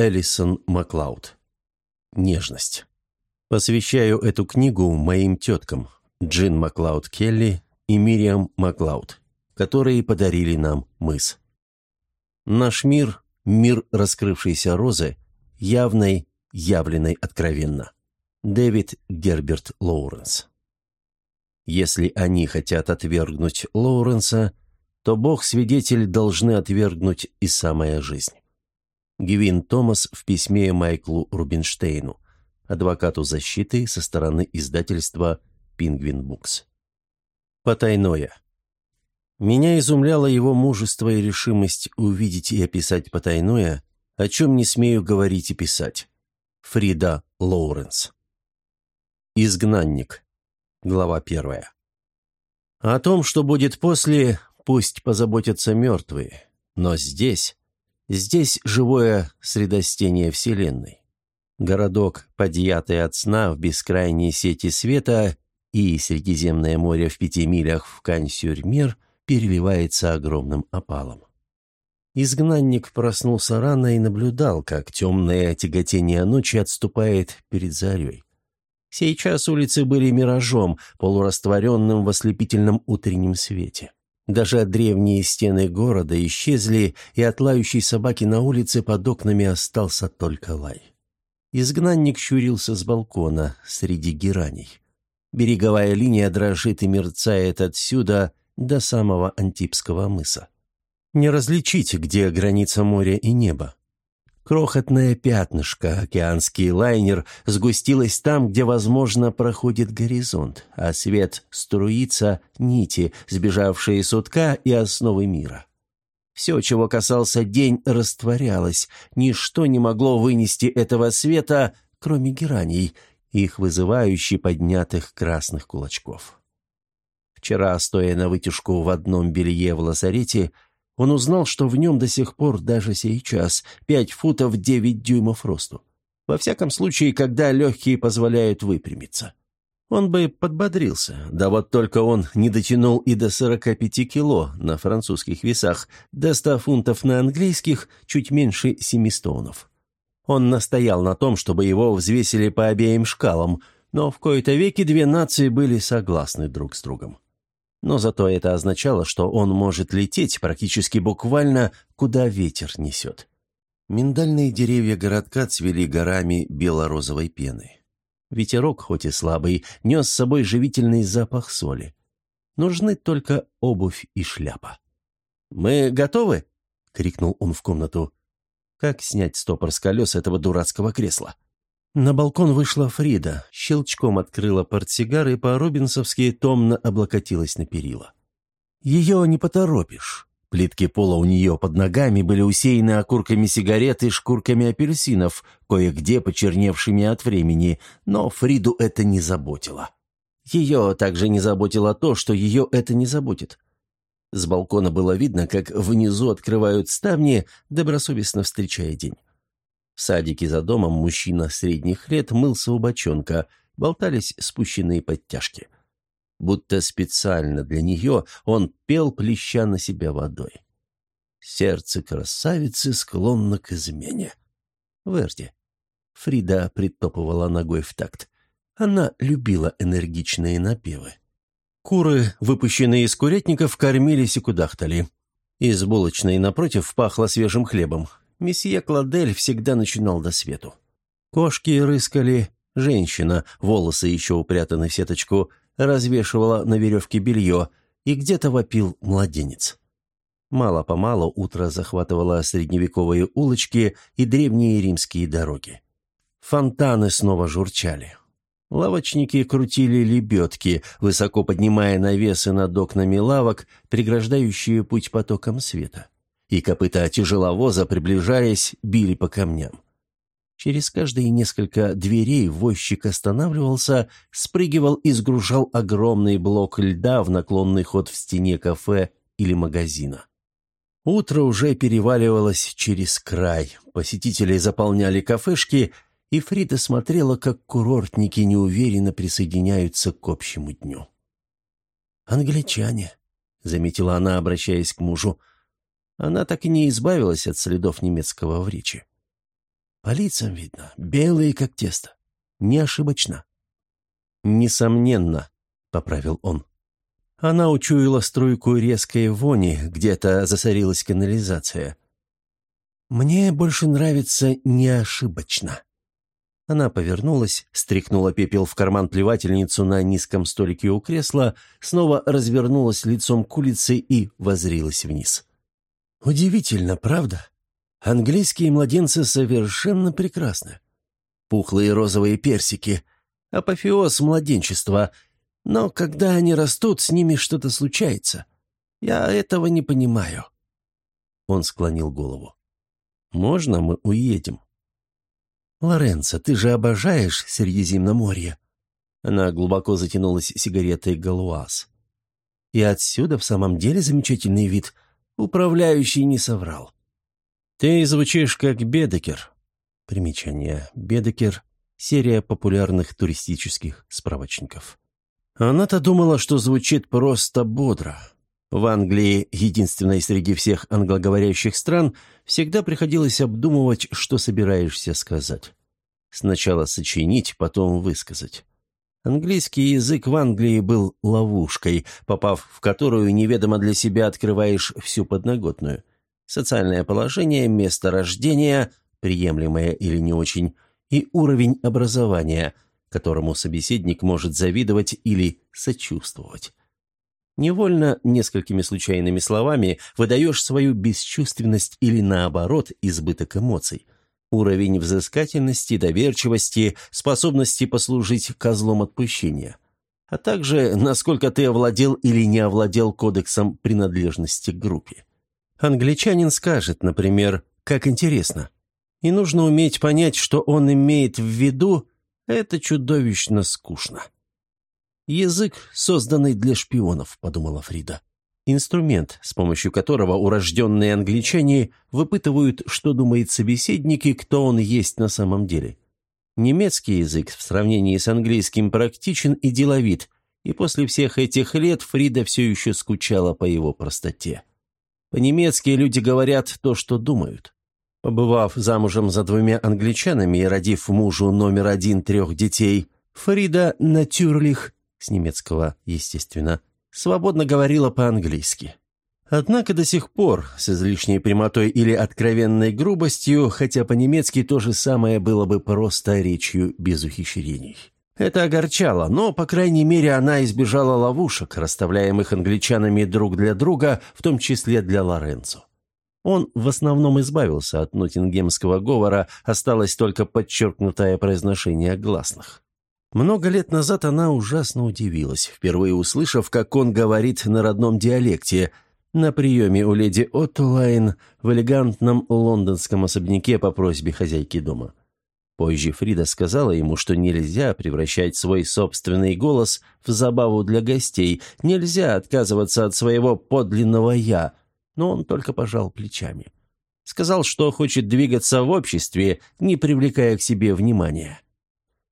Эллисон Маклауд. Нежность. Посвящаю эту книгу моим теткам, Джин Маклауд Келли и Мириам Маклауд, которые подарили нам мыс. Наш мир – мир раскрывшейся розы, явной, явленной откровенно. Дэвид Герберт Лоуренс. Если они хотят отвергнуть Лоуренса, то Бог-свидетель должны отвергнуть и самая жизнь. Гевин Томас в письме Майклу Рубинштейну, адвокату защиты со стороны издательства «Пингвин Букс». Потайное. Меня изумляло его мужество и решимость увидеть и описать потайное, о чем не смею говорить и писать. Фрида Лоуренс. Изгнанник. Глава первая. О том, что будет после, пусть позаботятся мертвые. Но здесь, здесь живое средостение Вселенной. Городок, подъятый от сна в бескрайней сети света, и Средиземное море в пяти милях в Кань-Сюрь-Мир переливается огромным опалом. Изгнанник проснулся рано и наблюдал, как темное тяготение ночи отступает перед зарей. Сейчас улицы были миражом, полурастворенным в ослепительном утреннем свете. Даже древние стены города исчезли, и от лающей собаки на улице под окнами остался только лай. Изгнанник щурился с балкона среди гераний. Береговая линия дрожит и мерцает отсюда до самого Антипского мыса. Не различить, где граница моря и неба. Крохотное пятнышко, океанский лайнер, сгустилось там, где, возможно, проходит горизонт, а свет струится нити, сбежавшие с утка и основы мира. Все, чего касался день, растворялось, ничто не могло вынести этого света, кроме гераний, их вызывающий поднятых красных кулачков. Вчера, стоя на вытяжку в одном белье в лазарете, он узнал, что в нем до сих пор даже сейчас пять футов девять дюймов росту. Во всяком случае, когда легкие позволяют выпрямиться. Он бы подбодрился, да вот только он не дотянул и до 45 кило на французских весах, до 100 фунтов на английских, чуть меньше 7 стоунов. Он настоял на том, чтобы его взвесили по обеим шкалам, но в кои-то веки две нации были согласны друг с другом. Но зато это означало, что он может лететь практически буквально, куда ветер несет. Миндальные деревья городка цвели горами бело-розовой пены. Ветерок, хоть и слабый, нес с собой живительный запах соли. Нужны только обувь и шляпа. «Мы готовы?» — крикнул он в комнату. «Как снять стопор с колес этого дурацкого кресла?» На балкон вышла Фрида, щелчком открыла портсигар и по-робинсовски томно облокотилась на перила. Ее не поторопишь. Плитки пола у нее под ногами были усеяны окурками сигарет и шкурками апельсинов, кое-где почерневшими от времени, но Фриду это не заботило. Ее также не заботило то, что ее это не заботит. С балкона было видно, как внизу открывают ставни, добросовестно встречая день. В садике за домом мужчина средних лет мылся у бочонка, болтались спущенные подтяжки. Будто специально для нее он пел, плеща на себя водой. Сердце красавицы склонно к измене. Верди. Фрида притопывала ногой в такт. Она любила энергичные напевы. Куры, выпущенные из курятников, кормились и кудахтали. Из булочной напротив пахло свежим хлебом. Месье Кладель всегда начинал до свету. Кошки рыскали, женщина, волосы еще упрятаны в сеточку, развешивала на веревке белье, и где-то вопил младенец. Мало-помалу утро захватывало средневековые улочки и древние римские дороги. Фонтаны снова журчали. Лавочники крутили лебедки, высоко поднимая навесы над окнами лавок, преграждающие путь потокам света и копыта тяжеловоза, приближаясь, били по камням. Через каждые несколько дверей возчик останавливался, спрыгивал и сгружал огромный блок льда в наклонный ход в стене кафе или магазина. Утро уже переваливалось через край, посетители заполняли кафешки, и Фрида смотрела, как курортники неуверенно присоединяются к общему дню. «Англичане», — заметила она, обращаясь к мужу, — она так и не избавилась от следов немецкого в речи. По лицам видно, белые как тесто. Не ошибочно. «Несомненно», — поправил он. Она учуяла струйку резкой вони, где-то засорилась канализация. «Мне больше нравится неошибочно». Она повернулась, стряхнула пепел в карман плевательницу на низком столике у кресла, снова развернулась лицом к улице и возрилась вниз. «Удивительно, правда? Английские младенцы совершенно прекрасны. Пухлые розовые персики, апофеоз младенчества. Но когда они растут, с ними что-то случается. Я этого не понимаю». Он склонил голову. «Можно мы уедем?» «Лоренцо, ты же обожаешь Средиземноморье!» Она глубоко затянулась сигаретой «Галуаз». «И отсюда в самом деле замечательный вид. Управляющий не соврал». «Ты звучишь как Бедекер». Примечание. Бедекер — серия популярных туристических справочников. Она-то думала, что звучит просто бодро. В Англии, единственной среди всех англоговорящих стран, всегда приходилось обдумывать, что собираешься сказать. Сначала сочинить, потом высказать. Английский язык в Англии был ловушкой, попав в которую неведомо для себя открываешь всю подноготную. Социальное положение, место рождения, приемлемое или не очень, и уровень образования, которому собеседник может завидовать или сочувствовать. Невольно, несколькими случайными словами, выдаешь свою бесчувственность или, наоборот, избыток эмоций. Уровень взыскательности, доверчивости, способности послужить козлом отпущения. А также, насколько ты овладел или не овладел кодексом принадлежности к группе. Англичанин скажет, например, «как интересно». И нужно уметь понять, что он имеет в виду, это чудовищно скучно. «Язык, созданный для шпионов», — подумала Фрида. Инструмент, с помощью которого урожденные англичане выпытывают, что думает собеседник и кто он есть на самом деле. Немецкий язык в сравнении с английским практичен и деловит, и после всех этих лет Фрида все еще скучала по его простоте. По-немецки люди говорят то, что думают. Побывав замужем за двумя англичанами и родив мужу номер один трех детей, Фрида Натюрлих с немецкого, естественно, свободно говорила по-английски. Однако до сих пор, с излишней прямотой или откровенной грубостью, хотя по-немецки то же самое было бы просто речью без ухищрений. Это огорчало, но, по крайней мере, она избежала ловушек, расставляемых англичанами друг для друга, в том числе для Лоренцо. Он в основном избавился от нотингемского говора, осталось только подчеркнутое произношение гласных. Много лет назад она ужасно удивилась, впервые услышав, как он говорит на родном диалекте, на приеме у леди Оттулайн в элегантном лондонском особняке по просьбе хозяйки дома. Позже Фрида сказала ему, что нельзя превращать свой собственный голос в забаву для гостей, нельзя отказываться от своего подлинного «я», но он только пожал плечами. Сказал, что хочет двигаться в обществе, не привлекая к себе внимания.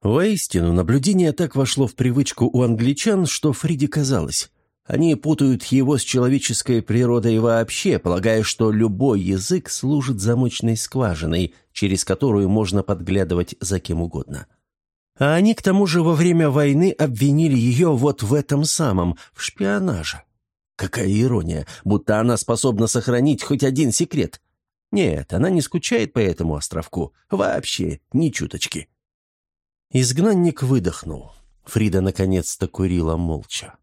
Воистину, наблюдение так вошло в привычку у англичан, что Фриде казалось. Они путают его с человеческой природой вообще, полагая, что любой язык служит замочной скважиной, через которую можно подглядывать за кем угодно. А они, к тому же, во время войны обвинили ее вот в этом самом, в шпионаже. Какая ирония, будто она способна сохранить хоть один секрет. Нет, она не скучает по этому островку. Вообще, ни чуточки. Изгнанник выдохнул. Фрида наконец-то курила молча.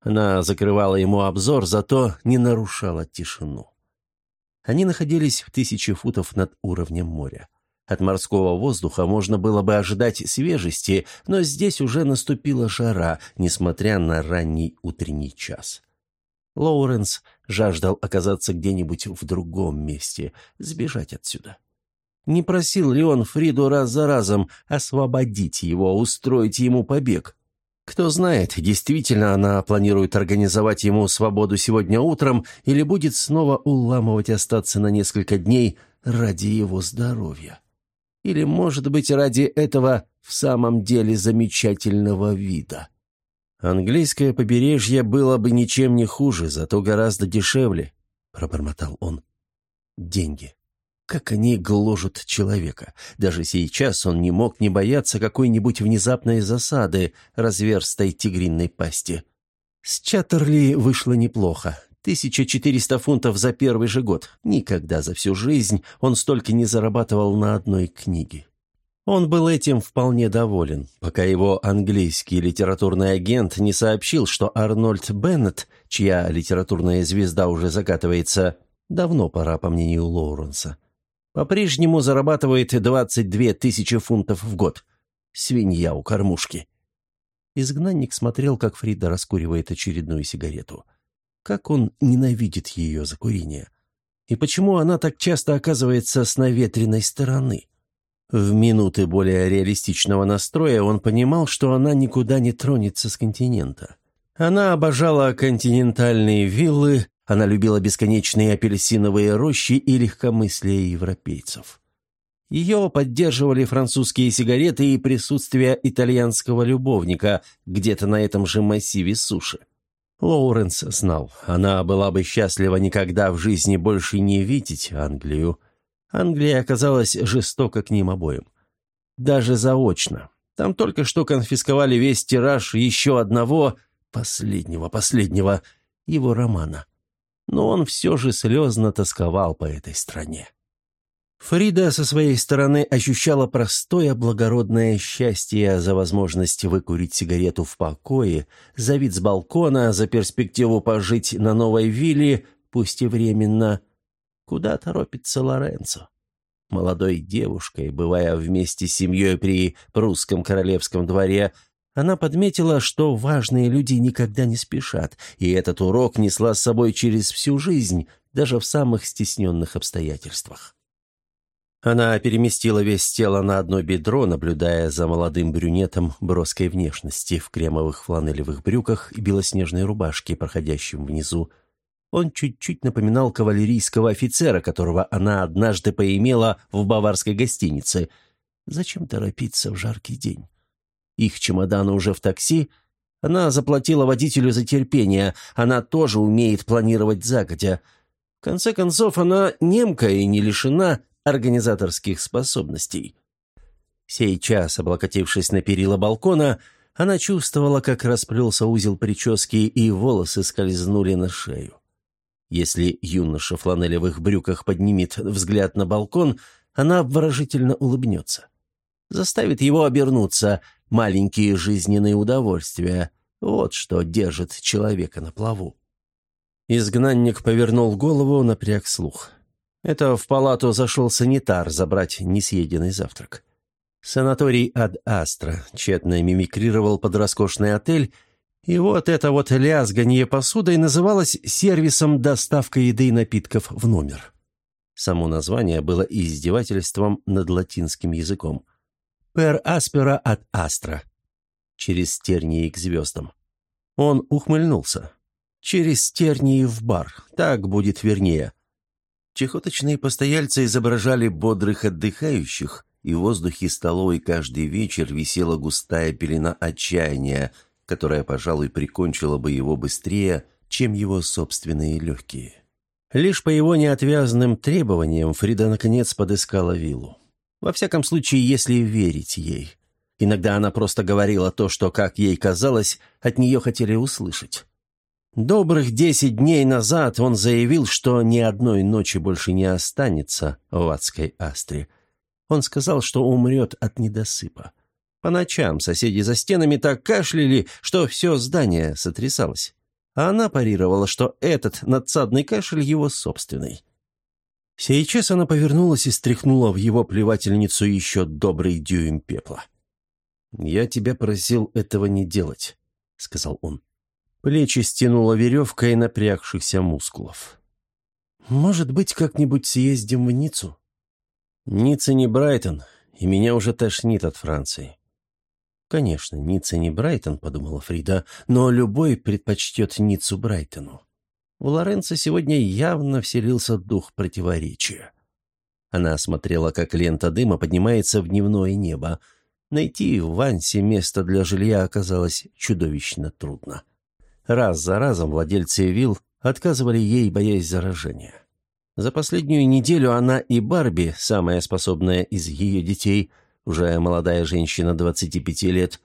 Она закрывала ему обзор, зато не нарушала тишину. Они находились в тысячи футов над уровнем моря. От морского воздуха можно было бы ожидать свежести, но здесь уже наступила жара, несмотря на ранний утренний час. Лоуренс жаждал оказаться где-нибудь в другом месте, сбежать отсюда. Не просил ли он Фриду раз за разом освободить его, устроить ему побег? Кто знает, действительно она планирует организовать ему свободу сегодня утром или будет снова уламывать остаться на несколько дней ради его здоровья. Или, может быть, ради этого в самом деле замечательного вида. Английское побережье было бы ничем не хуже, зато гораздо дешевле, пробормотал он. Деньги. Как они гложут человека. Даже сейчас он не мог не бояться какой-нибудь внезапной засады, разверстой тигринной пасти. С Чаттерли вышло неплохо. 1400 фунтов за первый же год. Никогда за всю жизнь он столько не зарабатывал на одной книге. Он был этим вполне доволен, пока его английский литературный агент не сообщил, что Арнольд Беннет, чья литературная звезда уже закатывается, давно пора, по мнению Лоуренса, по-прежнему зарабатывает 22 тысячи фунтов в год. Свинья у кормушки. Изгнанник смотрел, как Фрида раскуривает очередную сигарету. Как он ненавидит ее за курение. И почему она так часто оказывается с наветренной стороны? В минуты более реалистичного настроя он понимал, что она никуда не тронется с континента. Она обожала континентальные виллы, она любила бесконечные апельсиновые рощи и легкомыслие европейцев. Ее поддерживали французские сигареты и присутствие итальянского любовника где-то на этом же массиве суши. Лоуренс знал, она была бы счастлива никогда в жизни больше не видеть Англию, Англия оказалась жестока к ним обоим. Даже заочно. Там только что конфисковали весь тираж еще одного, последнего, последнего, его романа. Но он все же слезно тосковал по этой стране. Фрида со своей стороны ощущала простое благородное счастье за возможность выкурить сигарету в покое, за вид с балкона, за перспективу пожить на новой вилле, пусть и временно – Куда торопится Лоренцо? Молодой девушкой, бывая вместе с семьей при прусском королевском дворе, она подметила, что важные люди никогда не спешат, и этот урок несла с собой через всю жизнь, даже в самых стесненных обстоятельствах. Она переместила весь тело на одно бедро, наблюдая за молодым брюнетом броской внешности в кремовых фланелевых брюках и белоснежной рубашке, проходящем внизу, он чуть-чуть напоминал кавалерийского офицера, которого она однажды поимела в баварской гостинице. Зачем торопиться в жаркий день? Их чемоданы уже в такси. Она заплатила водителю за терпение. Она тоже умеет планировать загодя. В конце концов, она немка и не лишена организаторских способностей. Сейчас, облокотившись на перила балкона, она чувствовала, как расплелся узел прически и волосы скользнули на шею. Если юноша в фланелевых брюках поднимет взгляд на балкон, она обворожительно улыбнется. Заставит его обернуться. Маленькие жизненные удовольствия. Вот что держит человека на плаву. Изгнанник повернул голову, напряг слух. Это в палату зашел санитар забрать несъеденный завтрак. Санаторий Ад Астра тщетно мимикрировал под роскошный отель и вот это вот лязганье посудой называлось сервисом доставка еды и напитков в номер. Само название было издевательством над латинским языком. «Per aspera ad astra» — «Через тернии к звездам». Он ухмыльнулся. «Через тернии в бар, так будет вернее». Чехоточные постояльцы изображали бодрых отдыхающих, и в воздухе столовой каждый вечер висела густая пелена отчаяния — которая, пожалуй, прикончила бы его быстрее, чем его собственные легкие. Лишь по его неотвязным требованиям Фрида наконец подыскала виллу. Во всяком случае, если верить ей. Иногда она просто говорила то, что, как ей казалось, от нее хотели услышать. Добрых десять дней назад он заявил, что ни одной ночи больше не останется в адской астре. Он сказал, что умрет от недосыпа. По ночам соседи за стенами так кашляли, что все здание сотрясалось. А она парировала, что этот надсадный кашель его собственный. Сейчас она повернулась и стряхнула в его плевательницу еще добрый дюйм пепла. «Я тебя просил этого не делать», — сказал он. Плечи стянула веревкой напрягшихся мускулов. «Может быть, как-нибудь съездим в Ниццу?» «Ницца не Брайтон, и меня уже тошнит от Франции. Конечно, Ницца не Брайтон, подумала Фрида, но любой предпочтет Ниццу Брайтону. У Лоренцо сегодня явно вселился дух противоречия. Она смотрела, как лента дыма поднимается в дневное небо. Найти в Вансе место для жилья оказалось чудовищно трудно. Раз за разом владельцы вилл отказывали ей, боясь заражения. За последнюю неделю она и Барби, самая способная из ее детей, уже молодая женщина 25 лет,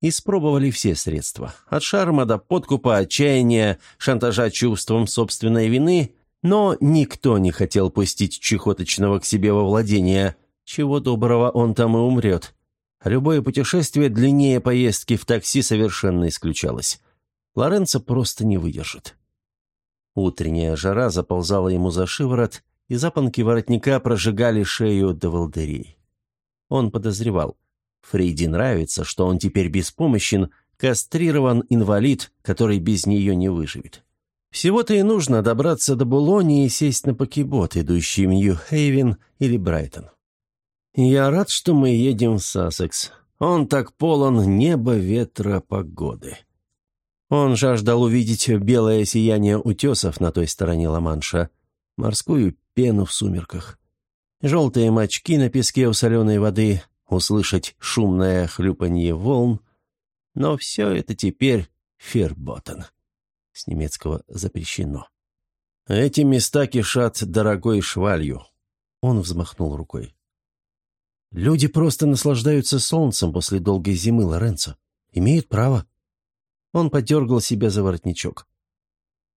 испробовали все средства. От шарма до подкупа, отчаяния, шантажа чувством собственной вины, но никто не хотел пустить чехоточного к себе во владение. Чего доброго, он там и умрет. Любое путешествие длиннее поездки в такси совершенно исключалось. Лоренцо просто не выдержит. Утренняя жара заползала ему за шиворот, и запонки воротника прожигали шею до волдырей. Он подозревал. Фрейди нравится, что он теперь беспомощен, кастрирован инвалид, который без нее не выживет. Всего-то и нужно добраться до Булони и сесть на покебот, идущий в Нью-Хейвен или Брайтон. «Я рад, что мы едем в Сассекс. Он так полон неба, ветра, погоды». Он жаждал увидеть белое сияние утесов на той стороне Ла-Манша, морскую пену в сумерках, желтые мочки на песке у соленой воды, услышать шумное хлюпанье волн. Но все это теперь ферботен. С немецкого запрещено. Эти места кишат дорогой швалью. Он взмахнул рукой. Люди просто наслаждаются солнцем после долгой зимы, Лоренцо. Имеют право. Он подергал себя за воротничок.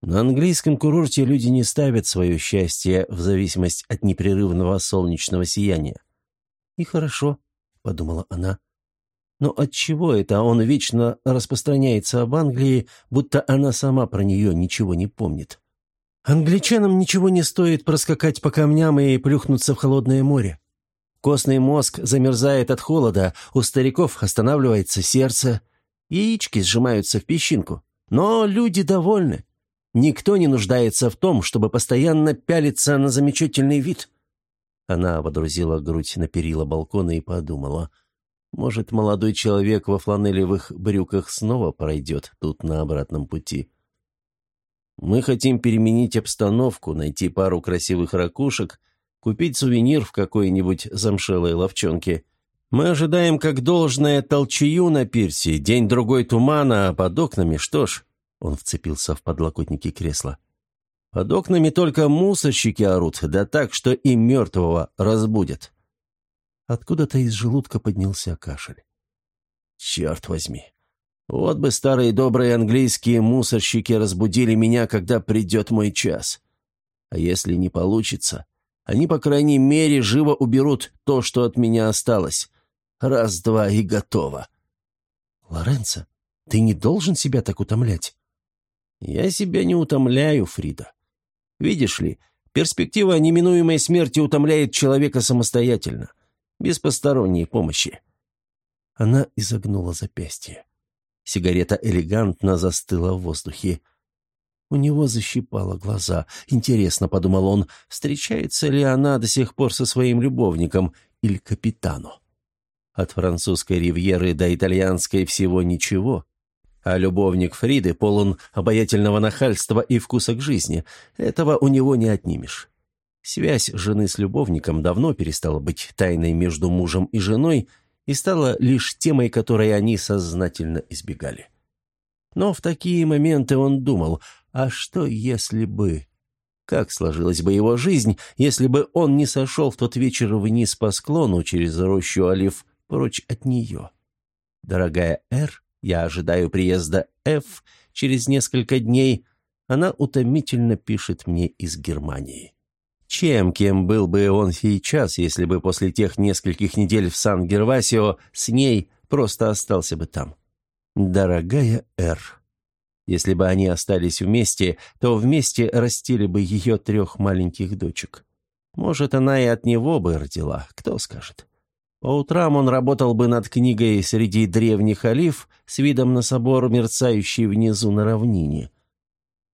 На английском курорте люди не ставят свое счастье в зависимость от непрерывного солнечного сияния. «И хорошо», — подумала она. «Но отчего это он вечно распространяется об Англии, будто она сама про нее ничего не помнит?» «Англичанам ничего не стоит проскакать по камням и плюхнуться в холодное море. Костный мозг замерзает от холода, у стариков останавливается сердце, Яички сжимаются в песчинку. Но люди довольны. Никто не нуждается в том, чтобы постоянно пялиться на замечательный вид. Она водрузила грудь на перила балкона и подумала. Может, молодой человек во фланелевых брюках снова пройдет тут на обратном пути. Мы хотим переменить обстановку, найти пару красивых ракушек, купить сувенир в какой-нибудь замшелой ловчонке — мы ожидаем как должное толчую на пирсе, день-другой тумана, а под окнами, что ж...» Он вцепился в подлокотники кресла. «Под окнами только мусорщики орут, да так, что и мертвого разбудят». Откуда-то из желудка поднялся кашель. «Черт возьми! Вот бы старые добрые английские мусорщики разбудили меня, когда придет мой час. А если не получится, они, по крайней мере, живо уберут то, что от меня осталось. Раз-два и готово. Лоренцо, ты не должен себя так утомлять. Я себя не утомляю, Фрида. Видишь ли, перспектива неминуемой смерти утомляет человека самостоятельно, без посторонней помощи. Она изогнула запястье. Сигарета элегантно застыла в воздухе. У него защипало глаза. Интересно, подумал он, встречается ли она до сих пор со своим любовником или капитану. От французской ривьеры до итальянской всего ничего. А любовник Фриды полон обаятельного нахальства и вкуса к жизни. Этого у него не отнимешь. Связь жены с любовником давно перестала быть тайной между мужем и женой и стала лишь темой, которой они сознательно избегали. Но в такие моменты он думал, а что если бы... Как сложилась бы его жизнь, если бы он не сошел в тот вечер вниз по склону через рощу олив прочь от нее. Дорогая Р, я ожидаю приезда Ф через несколько дней. Она утомительно пишет мне из Германии. Чем кем был бы он сейчас, если бы после тех нескольких недель в Сан-Гервасио с ней просто остался бы там? Дорогая Р. Если бы они остались вместе, то вместе растили бы ее трех маленьких дочек. Может, она и от него бы родила, кто скажет. По утрам он работал бы над книгой среди древних олив с видом на собор, мерцающий внизу на равнине.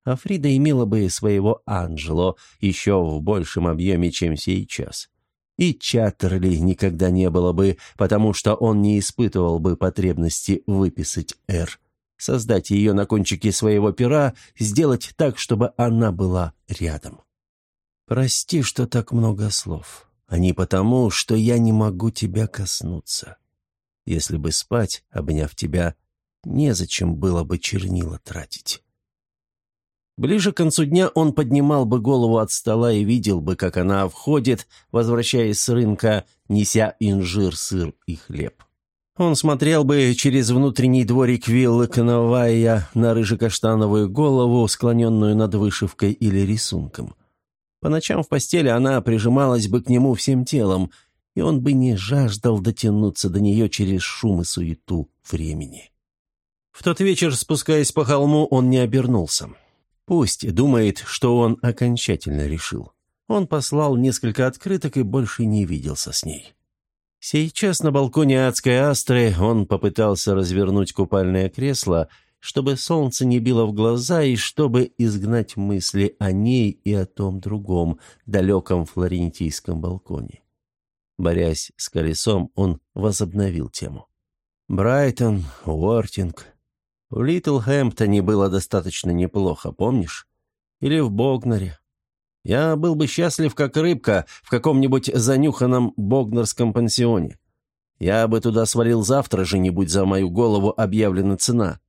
А Фрида имела бы своего Анджело еще в большем объеме, чем сейчас. И Чаттерли никогда не было бы, потому что он не испытывал бы потребности выписать «Р», создать ее на кончике своего пера, сделать так, чтобы она была рядом. «Прости, что так много слов», а не потому, что я не могу тебя коснуться. Если бы спать, обняв тебя, незачем было бы чернила тратить. Ближе к концу дня он поднимал бы голову от стола и видел бы, как она входит, возвращаясь с рынка, неся инжир, сыр и хлеб. Он смотрел бы через внутренний дворик виллы Коновая на рыжекаштановую голову, склоненную над вышивкой или рисунком. По ночам в постели она прижималась бы к нему всем телом, и он бы не жаждал дотянуться до нее через шум и суету времени. В тот вечер, спускаясь по холму, он не обернулся. Пусть думает, что он окончательно решил. Он послал несколько открыток и больше не виделся с ней. Сейчас на балконе адской астры он попытался развернуть купальное кресло, чтобы солнце не било в глаза и чтобы изгнать мысли о ней и о том другом, далеком флорентийском балконе. Борясь с колесом, он возобновил тему. Брайтон, Уортинг. В Литлхэмптоне было достаточно неплохо, помнишь? Или в Богнаре. Я был бы счастлив, как рыбка, в каком-нибудь занюханном богнерском пансионе. Я бы туда свалил завтра же, не будь за мою голову объявлена цена».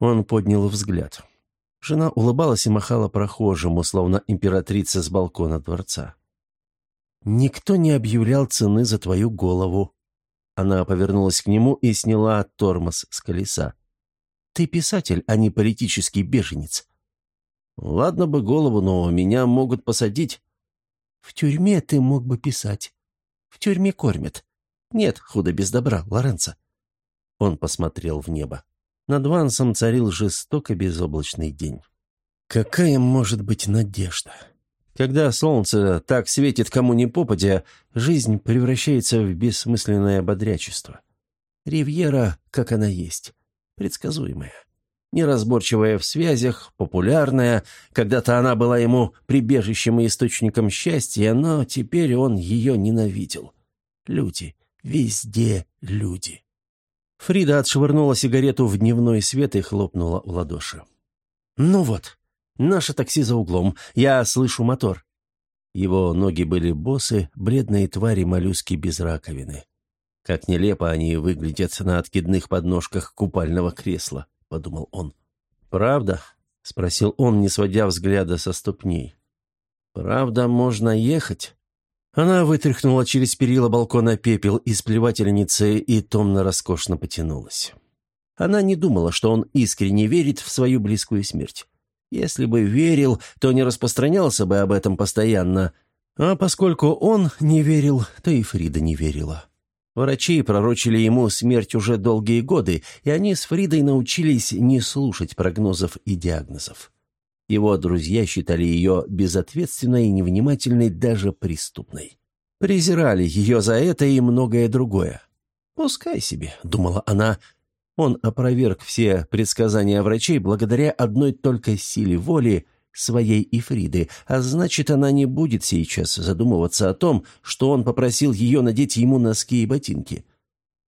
Он поднял взгляд. Жена улыбалась и махала прохожему, словно императрица с балкона дворца. «Никто не объявлял цены за твою голову». Она повернулась к нему и сняла тормоз с колеса. «Ты писатель, а не политический беженец. Ладно бы голову, но меня могут посадить. В тюрьме ты мог бы писать. В тюрьме кормят. Нет худа без добра, Лоренцо. Он посмотрел в небо. Над Вансом царил жестоко безоблачный день. Какая может быть надежда? Когда солнце так светит кому ни попадя, жизнь превращается в бессмысленное бодрячество. Ривьера, как она есть, предсказуемая неразборчивая в связях, популярная. Когда-то она была ему прибежищем и источником счастья, но теперь он ее ненавидел. Люди, везде люди. Фрида отшвырнула сигарету в дневной свет и хлопнула в ладоши. «Ну вот, наше такси за углом. Я слышу мотор». Его ноги были босы, бледные твари моллюски без раковины. Как нелепо они выглядят на откидных подножках купального кресла подумал он. «Правда?» — спросил он, не сводя взгляда со ступней. «Правда, можно ехать?» Она вытряхнула через перила балкона пепел из плевательницы и томно-роскошно потянулась. Она не думала, что он искренне верит в свою близкую смерть. Если бы верил, то не распространялся бы об этом постоянно. А поскольку он не верил, то и Фрида не верила. Врачи пророчили ему смерть уже долгие годы, и они с Фридой научились не слушать прогнозов и диагнозов. Его друзья считали ее безответственной и невнимательной, даже преступной. Презирали ее за это и многое другое. «Пускай себе», — думала она, — он опроверг все предсказания врачей благодаря одной только силе воли — своей Ифриды, а значит, она не будет сейчас задумываться о том, что он попросил ее надеть ему носки и ботинки.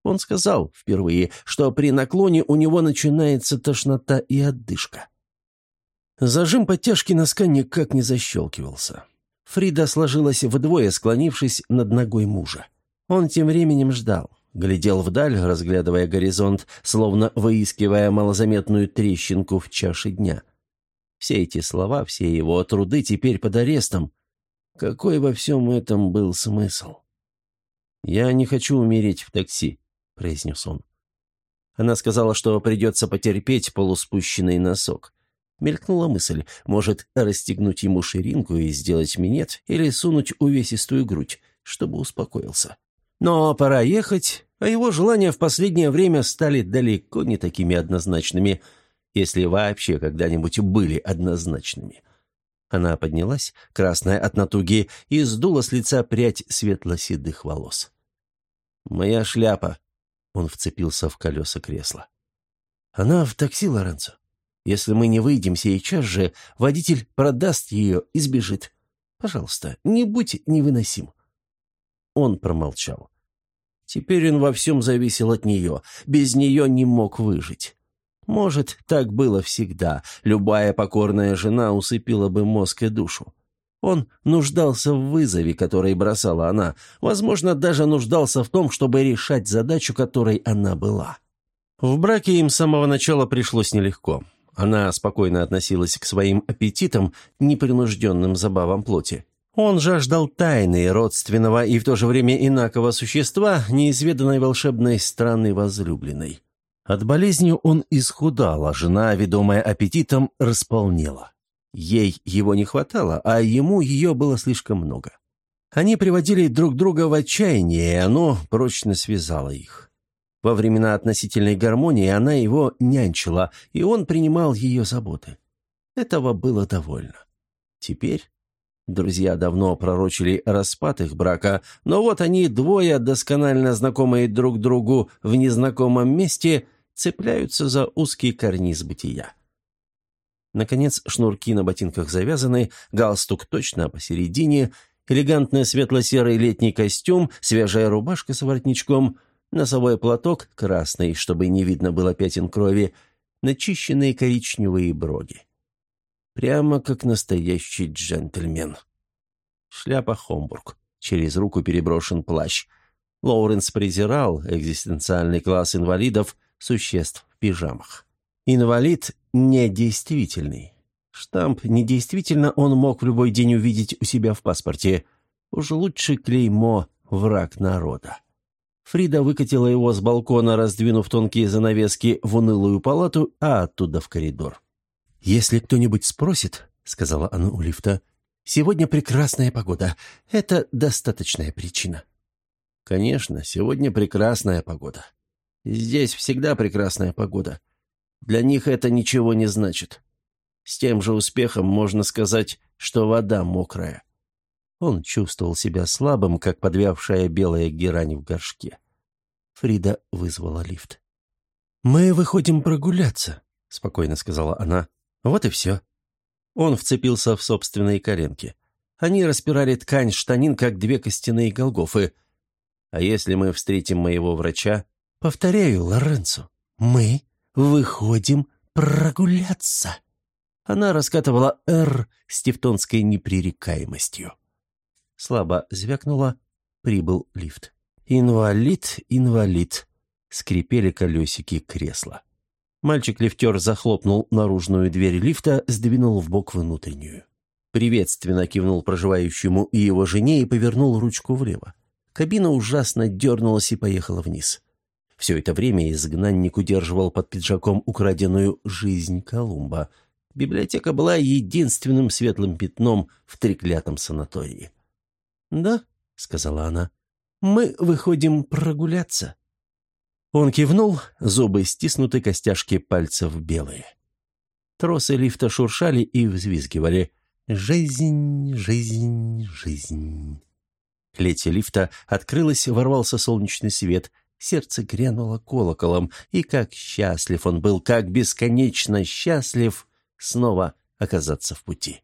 Он сказал впервые, что при наклоне у него начинается тошнота и отдышка. Зажим подтяжки носка никак не защелкивался. Фрида сложилась вдвое, склонившись над ногой мужа. Он тем временем ждал, глядел вдаль, разглядывая горизонт, словно выискивая малозаметную трещинку в чаше дня — все эти слова, все его труды теперь под арестом. Какой во всем этом был смысл? «Я не хочу умереть в такси», — произнес он. Она сказала, что придется потерпеть полуспущенный носок. Мелькнула мысль, может, расстегнуть ему ширинку и сделать минет, или сунуть увесистую грудь, чтобы успокоился. Но пора ехать, а его желания в последнее время стали далеко не такими однозначными — если вообще когда-нибудь были однозначными. Она поднялась, красная от натуги, и сдула с лица прядь светло-седых волос. «Моя шляпа!» — он вцепился в колеса кресла. «Она в такси, Лоренцо. Если мы не выйдем сейчас же, водитель продаст ее и сбежит. Пожалуйста, не будь невыносим». Он промолчал. Теперь он во всем зависел от нее, без нее не мог выжить. Может, так было всегда. Любая покорная жена усыпила бы мозг и душу. Он нуждался в вызове, который бросала она. Возможно, даже нуждался в том, чтобы решать задачу, которой она была. В браке им с самого начала пришлось нелегко. Она спокойно относилась к своим аппетитам, непринужденным забавам плоти. Он жаждал тайны родственного и в то же время инакого существа, неизведанной волшебной страны возлюбленной. От болезни он исхудал, а жена, ведомая аппетитом, располнела. Ей его не хватало, а ему ее было слишком много. Они приводили друг друга в отчаяние, и оно прочно связало их. Во времена относительной гармонии она его нянчила, и он принимал ее заботы. Этого было довольно. Теперь друзья давно пророчили распад их брака, но вот они двое, досконально знакомые друг другу в незнакомом месте, цепляются за узкий карниз бытия. Наконец, шнурки на ботинках завязаны, галстук точно посередине, элегантный светло-серый летний костюм, свежая рубашка с воротничком, носовой платок красный, чтобы не видно было пятен крови, начищенные коричневые броги. Прямо как настоящий джентльмен. Шляпа Хомбург. Через руку переброшен плащ. Лоуренс презирал экзистенциальный класс инвалидов, существ в пижамах. Инвалид недействительный. Штамп недействительно он мог в любой день увидеть у себя в паспорте. Уж лучше клеймо «враг народа». Фрида выкатила его с балкона, раздвинув тонкие занавески в унылую палату, а оттуда в коридор. «Если кто-нибудь спросит», — сказала она у лифта, — «сегодня прекрасная погода. Это достаточная причина». «Конечно, сегодня прекрасная погода. Здесь всегда прекрасная погода. Для них это ничего не значит. С тем же успехом можно сказать, что вода мокрая. Он чувствовал себя слабым, как подвявшая белая герань в горшке. Фрида вызвала лифт. «Мы выходим прогуляться», — спокойно сказала она. «Вот и все». Он вцепился в собственные коленки. Они распирали ткань штанин, как две костяные голгофы. «А если мы встретим моего врача?» «Повторяю, Лоренцо, мы выходим прогуляться». Она раскатывала «Р» с тевтонской непререкаемостью. Слабо звякнула, прибыл лифт. «Инвалид, инвалид», — скрипели колесики кресла. Мальчик-лифтер захлопнул наружную дверь лифта, сдвинул в бок внутреннюю. Приветственно кивнул проживающему и его жене и повернул ручку влево. Кабина ужасно дернулась и поехала вниз. Все это время изгнанник удерживал под пиджаком украденную «жизнь Колумба». Библиотека была единственным светлым пятном в треклятом санатории. «Да», — сказала она, — «мы выходим прогуляться». Он кивнул, зубы стиснуты, костяшки пальцев белые. Тросы лифта шуршали и взвизгивали. «Жизнь, жизнь, жизнь». Клеть лифта открылась, ворвался солнечный свет. Сердце грянуло колоколом, и как счастлив он был, как бесконечно счастлив снова оказаться в пути.